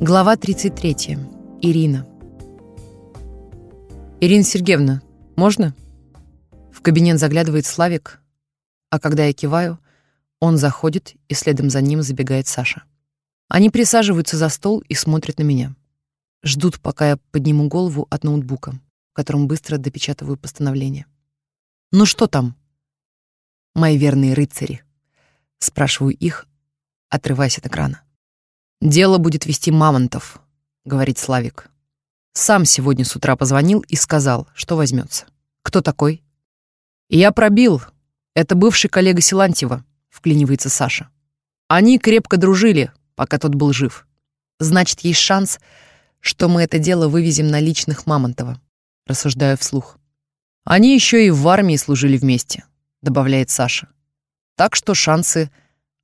Глава 33. Ирина. «Ирина Сергеевна, можно?» В кабинет заглядывает Славик, а когда я киваю, он заходит, и следом за ним забегает Саша. Они присаживаются за стол и смотрят на меня. Ждут, пока я подниму голову от ноутбука, в котором быстро допечатываю постановление. «Ну что там?» «Мои верные рыцари», — спрашиваю их, отрываясь от экрана. «Дело будет вести Мамонтов», — говорит Славик. «Сам сегодня с утра позвонил и сказал, что возьмется. Кто такой?» «Я пробил. Это бывший коллега Силантьева», — вклинивается Саша. «Они крепко дружили, пока тот был жив. Значит, есть шанс, что мы это дело вывезем на личных Мамонтова», — рассуждаю вслух. «Они еще и в армии служили вместе», — добавляет Саша. «Так что шансы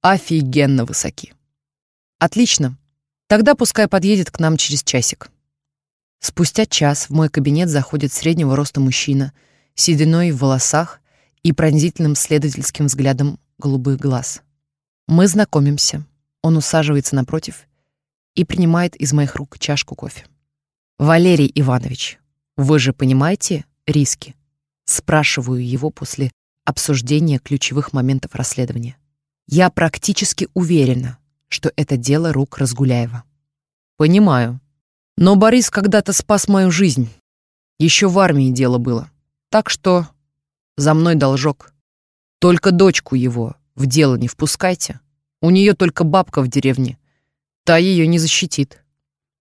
офигенно высоки». Отлично. Тогда пускай подъедет к нам через часик. Спустя час в мой кабинет заходит среднего роста мужчина, сединой в волосах и пронзительным следовательским взглядом голубых глаз. Мы знакомимся. Он усаживается напротив и принимает из моих рук чашку кофе. Валерий Иванович, вы же понимаете риски? Спрашиваю его после обсуждения ключевых моментов расследования. Я практически уверена, что это дело рук Разгуляева. Понимаю. Но Борис когда-то спас мою жизнь. Еще в армии дело было. Так что за мной должок. Только дочку его в дело не впускайте. У нее только бабка в деревне. Та ее не защитит.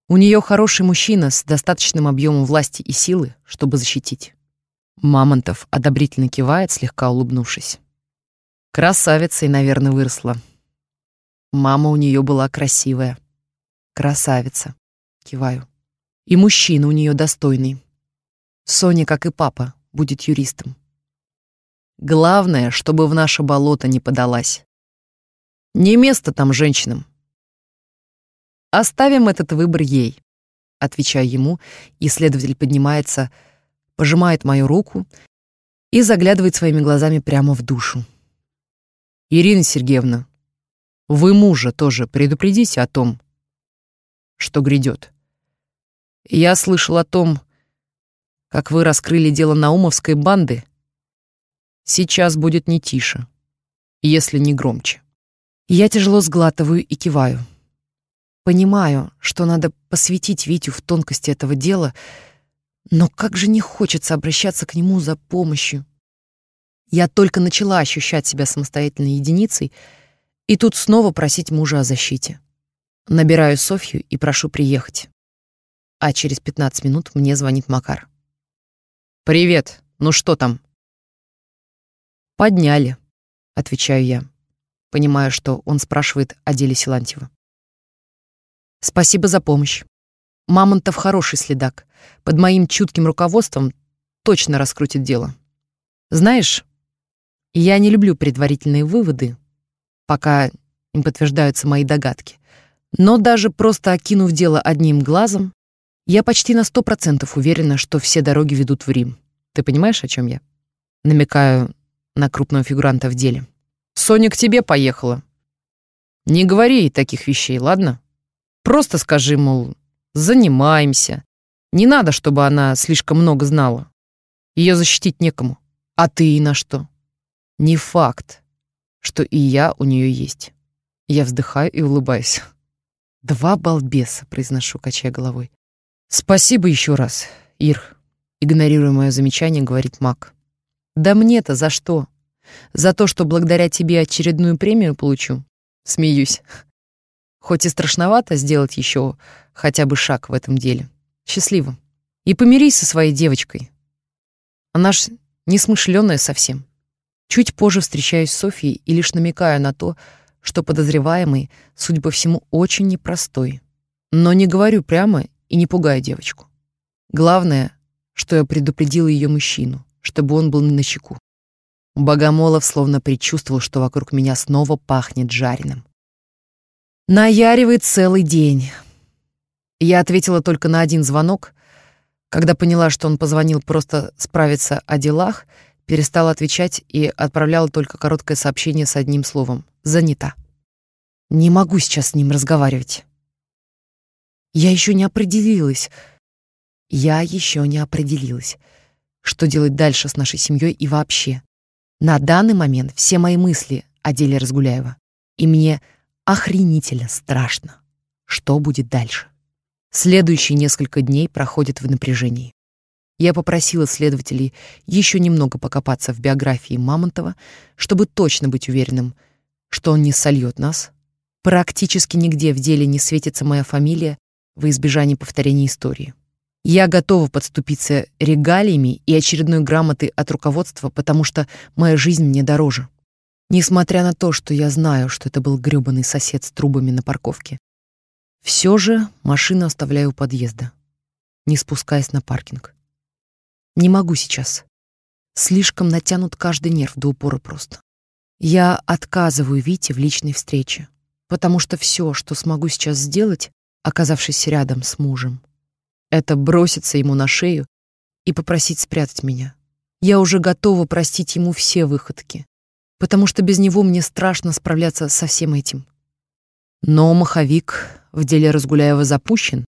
У нее хороший мужчина с достаточным объемом власти и силы, чтобы защитить. Мамонтов одобрительно кивает, слегка улыбнувшись. Красавицей, наверное, выросла. Мама у нее была красивая. Красавица. Киваю. И мужчина у нее достойный. Соня, как и папа, будет юристом. Главное, чтобы в наше болото не подалась. Не место там женщинам. Оставим этот выбор ей, отвечаю ему, и следователь поднимается, пожимает мою руку и заглядывает своими глазами прямо в душу. Ирина Сергеевна, вы мужа тоже предупредите о том, что грядет. Я слышал о том, как вы раскрыли дело Наумовской банды. Сейчас будет не тише, если не громче. Я тяжело сглатываю и киваю. Понимаю, что надо посвятить Витю в тонкости этого дела, но как же не хочется обращаться к нему за помощью. Я только начала ощущать себя самостоятельной единицей — и тут снова просить мужа о защите. Набираю Софью и прошу приехать. А через 15 минут мне звонит Макар. «Привет, ну что там?» «Подняли», — отвечаю я, понимая, что он спрашивает о деле Силантьева. «Спасибо за помощь. Мамонтов хороший следак. Под моим чутким руководством точно раскрутит дело. Знаешь, я не люблю предварительные выводы, пока не подтверждаются мои догадки. Но даже просто окинув дело одним глазом, я почти на сто процентов уверена, что все дороги ведут в Рим. Ты понимаешь, о чем я? Намекаю на крупного фигуранта в деле. Соня к тебе поехала. Не говори ей таких вещей, ладно? Просто скажи, мол, занимаемся. Не надо, чтобы она слишком много знала. Ее защитить некому. А ты и на что? Не факт, что и я у нее есть. Я вздыхаю и улыбаюсь. «Два балбеса», — произношу, качая головой. «Спасибо еще раз, Ир», — игнорируя мое замечание, говорит Мак. «Да мне-то за что? За то, что благодаря тебе очередную премию получу?» Смеюсь. Хоть и страшновато сделать еще хотя бы шаг в этом деле. Счастливо. И помирись со своей девочкой. Она ж несмышленая совсем. Чуть позже встречаюсь с Софией и лишь намекаю на то, что подозреваемый, судя по всему, очень непростой. Но не говорю прямо и не пугаю девочку. Главное, что я предупредил ее мужчину, чтобы он был на чеку. Богомолов словно предчувствовал, что вокруг меня снова пахнет жареным. Наяривает целый день. Я ответила только на один звонок, когда поняла, что он позвонил просто справиться о делах — перестала отвечать и отправляла только короткое сообщение с одним словом «занята». Не могу сейчас с ним разговаривать. Я еще не определилась. Я еще не определилась, что делать дальше с нашей семьей и вообще. На данный момент все мои мысли о деле Разгуляева. И мне охренительно страшно, что будет дальше. Следующие несколько дней проходят в напряжении. Я попросила следователей еще немного покопаться в биографии Мамонтова, чтобы точно быть уверенным, что он не сольет нас. Практически нигде в деле не светится моя фамилия во избежание повторения истории. Я готова подступиться регалиями и очередной грамотой от руководства, потому что моя жизнь мне дороже. Несмотря на то, что я знаю, что это был грёбаный сосед с трубами на парковке, все же машину оставляю у подъезда, не спускаясь на паркинг. Не могу сейчас. Слишком натянут каждый нерв до упора просто. Я отказываю Вите в личной встрече, потому что все, что смогу сейчас сделать, оказавшись рядом с мужем, это броситься ему на шею и попросить спрятать меня. Я уже готова простить ему все выходки, потому что без него мне страшно справляться со всем этим. Но маховик в деле Разгуляева запущен,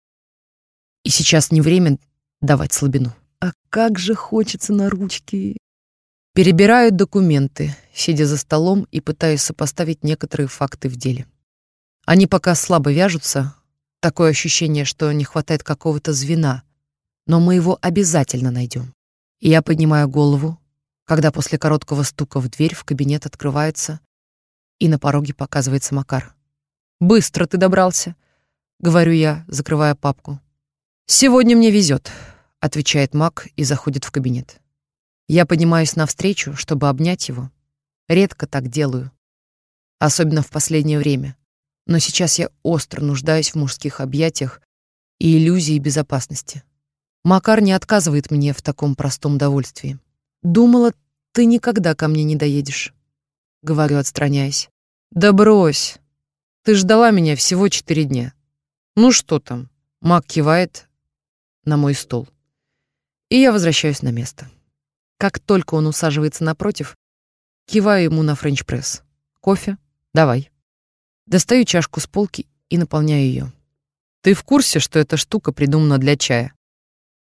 и сейчас не время давать слабину. А как же хочется на ручки. Перебираю документы, сидя за столом и пытаюсь сопоставить некоторые факты в деле. Они пока слабо вяжутся, такое ощущение, что не хватает какого-то звена, но мы его обязательно найдем. И я поднимаю голову, когда после короткого стука в дверь в кабинет открывается, и на пороге показывается Макар. «Быстро ты добрался», — говорю я, закрывая папку. «Сегодня мне везет», — отвечает Мак и заходит в кабинет. Я поднимаюсь навстречу, чтобы обнять его. Редко так делаю, особенно в последнее время. Но сейчас я остро нуждаюсь в мужских объятиях и иллюзии безопасности. Макар не отказывает мне в таком простом удовольствии. Думала, ты никогда ко мне не доедешь, говорю, отстраняясь. Да брось. Ты ждала меня всего четыре дня. Ну что там? Мак кивает на мой стол. И я возвращаюсь на место. Как только он усаживается напротив, киваю ему на френч-пресс. Кофе? Давай. Достаю чашку с полки и наполняю ее. Ты в курсе, что эта штука придумана для чая?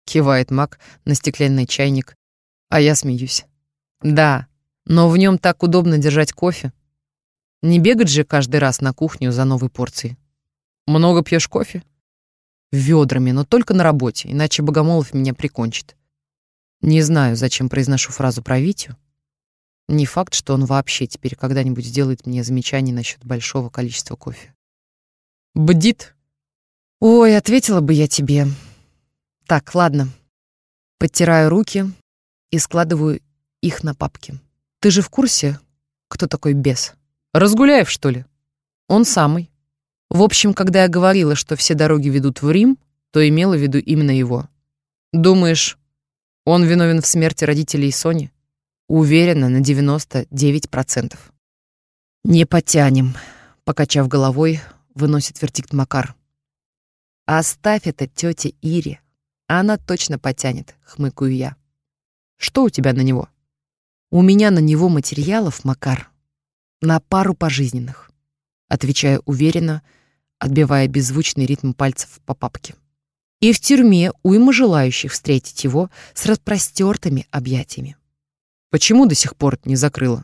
Кивает Мак на стеклянный чайник, а я смеюсь. Да, но в нем так удобно держать кофе. Не бегать же каждый раз на кухню за новой порцией. Много пьешь кофе? Ведрами, но только на работе, иначе Богомолов меня прикончит. Не знаю, зачем произношу фразу про Витю. Не факт, что он вообще теперь когда-нибудь сделает мне замечание насчет большого количества кофе. Бдит. Ой, ответила бы я тебе. Так, ладно. Подтираю руки и складываю их на папки. Ты же в курсе, кто такой бес? Разгуляев, что ли? Он самый. В общем, когда я говорила, что все дороги ведут в Рим, то имела в виду именно его. Думаешь, он виновен в смерти родителей Сони? Уверена на 99%. Не потянем, покачав головой, выносит вердикт Макар. Оставь это тете Ире. Она точно потянет, хмыкаю я. Что у тебя на него? У меня на него материалов, Макар, на пару пожизненных. Отвечаю уверенно, отбивая беззвучный ритм пальцев по папке. И в тюрьме уйма желающих встретить его с распростертыми объятиями. Почему до сих пор не закрыла?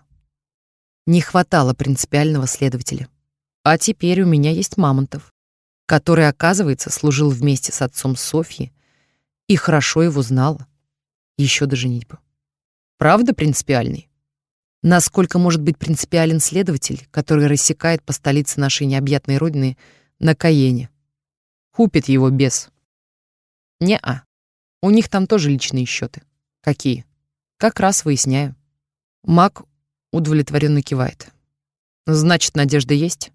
Не хватало принципиального следователя. А теперь у меня есть Мамонтов, который, оказывается, служил вместе с отцом Софьи и хорошо его знала. Еще до женитьбы. Правда принципиальный? Насколько может быть принципиален следователь, который рассекает по столице нашей необъятной родины на Каене? Купит его без. Не-а. У них там тоже личные счеты. Какие? Как раз выясняю. Мак удовлетворенно кивает. Значит, надежда есть?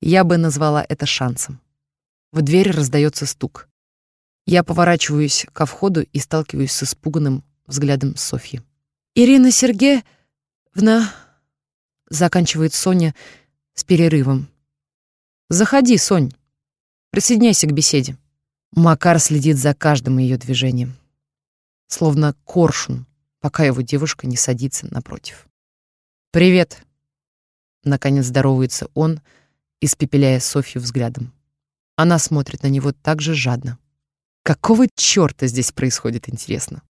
Я бы назвала это шансом. В дверь раздается стук. Я поворачиваюсь ко входу и сталкиваюсь с испуганным взглядом Софьи. «Ирина Сергеевна...» Заканчивает Соня с перерывом. «Заходи, Сонь. Присоединяйся к беседе». Макар следит за каждым ее движением. Словно коршун пока его девушка не садится напротив. «Привет!» Наконец здоровается он, испепеляя Софью взглядом. Она смотрит на него так же жадно. Какого чёрта здесь происходит, интересно?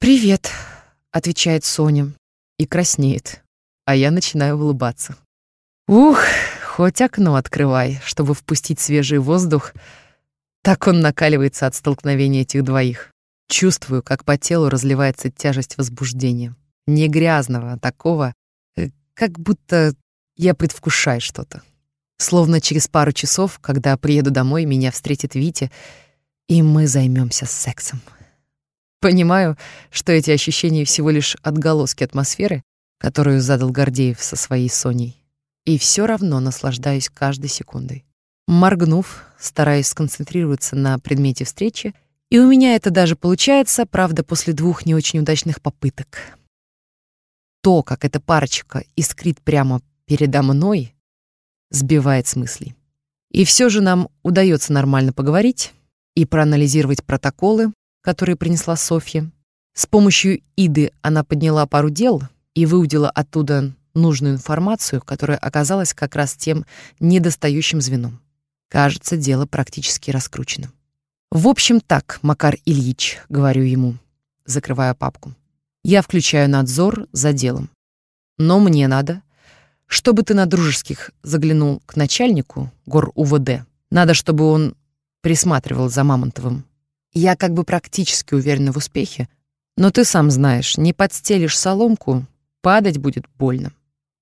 «Привет», — отвечает Соня и краснеет, а я начинаю улыбаться. Ух, хоть окно открывай, чтобы впустить свежий воздух. Так он накаливается от столкновения этих двоих. Чувствую, как по телу разливается тяжесть возбуждения. Не грязного, а такого, э, как будто я предвкушаю что-то. Словно через пару часов, когда приеду домой, меня встретит Витя, и мы займемся сексом. Понимаю, что эти ощущения всего лишь отголоски атмосферы, которую задал Гордеев со своей Соней. И все равно наслаждаюсь каждой секундой. Моргнув, стараюсь сконцентрироваться на предмете встречи, и у меня это даже получается, правда, после двух не очень удачных попыток. То, как эта парочка искрит прямо передо мной, сбивает с мыслей. И все же нам удается нормально поговорить и проанализировать протоколы, которые принесла Софья. С помощью Иды она подняла пару дел и выудила оттуда нужную информацию, которая оказалась как раз тем недостающим звеном. Кажется, дело практически раскручено. В общем, так, Макар Ильич, говорю ему, закрывая папку. Я включаю надзор за делом. Но мне надо, чтобы ты на дружеских заглянул к начальнику гор УВД. Надо, чтобы он присматривал за Мамонтовым. Я как бы практически уверена в успехе, но ты сам знаешь, не подстелишь соломку, падать будет больно.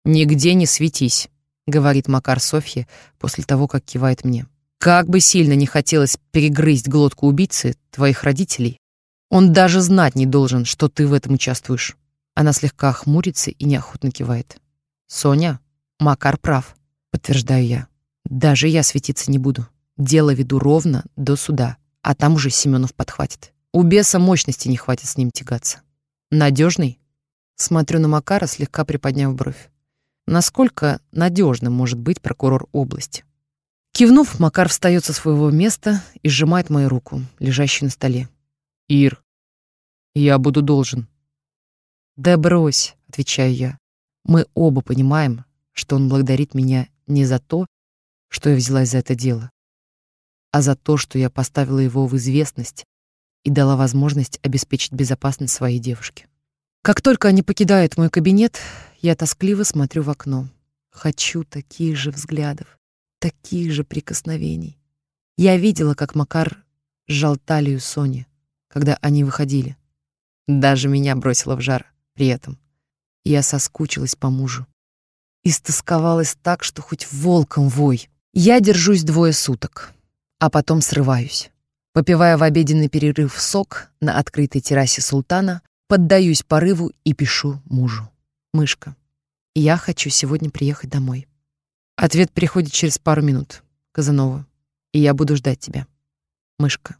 Нигде не светись, говорит Макар Софье после того, как кивает мне. Как бы сильно не хотелось перегрызть глотку убийцы, твоих родителей, он даже знать не должен, что ты в этом участвуешь. Она слегка хмурится и неохотно кивает. Соня, Макар прав, подтверждаю я. Даже я светиться не буду. Дело веду ровно до суда, а там уже Семенов подхватит. У беса мощности не хватит с ним тягаться. Надежный? Смотрю на Макара, слегка приподняв бровь. Насколько надежным может быть прокурор области? Кивнув, Макар встает со своего места и сжимает мою руку, лежащую на столе. «Ир, я буду должен». «Да брось», — отвечаю я. «Мы оба понимаем, что он благодарит меня не за то, что я взялась за это дело, а за то, что я поставила его в известность и дала возможность обеспечить безопасность своей девушки. Как только они покидают мой кабинет, я тоскливо смотрю в окно. Хочу таких же взглядов таких же прикосновений. Я видела, как Макар сжал талию Сони, когда они выходили. Даже меня бросило в жар при этом. Я соскучилась по мужу. Истосковалась так, что хоть волком вой. Я держусь двое суток, а потом срываюсь. Попивая в обеденный перерыв сок на открытой террасе султана, поддаюсь порыву и пишу мужу. «Мышка, я хочу сегодня приехать домой. Ответ приходит через пару минут. Казанова. И я буду ждать тебя. Мышка.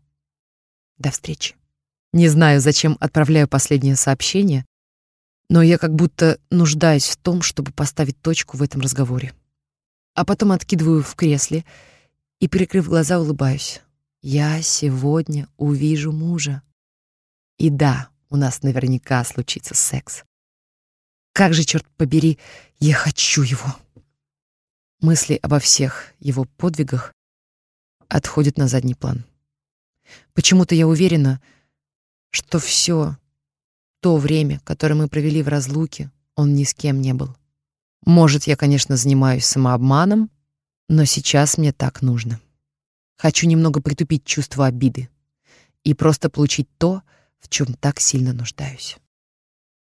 До встречи. Не знаю, зачем отправляю последнее сообщение, но я как будто нуждаюсь в том, чтобы поставить точку в этом разговоре. А потом откидываю в кресле и, прикрыв глаза, улыбаюсь. Я сегодня увижу мужа. И да, у нас наверняка случится секс. Как же, черт побери, я хочу его. Мысли обо всех его подвигах отходят на задний план. Почему-то я уверена, что все то время, которое мы провели в разлуке, он ни с кем не был. Может, я, конечно, занимаюсь самообманом, но сейчас мне так нужно. Хочу немного притупить чувство обиды и просто получить то, в чем так сильно нуждаюсь.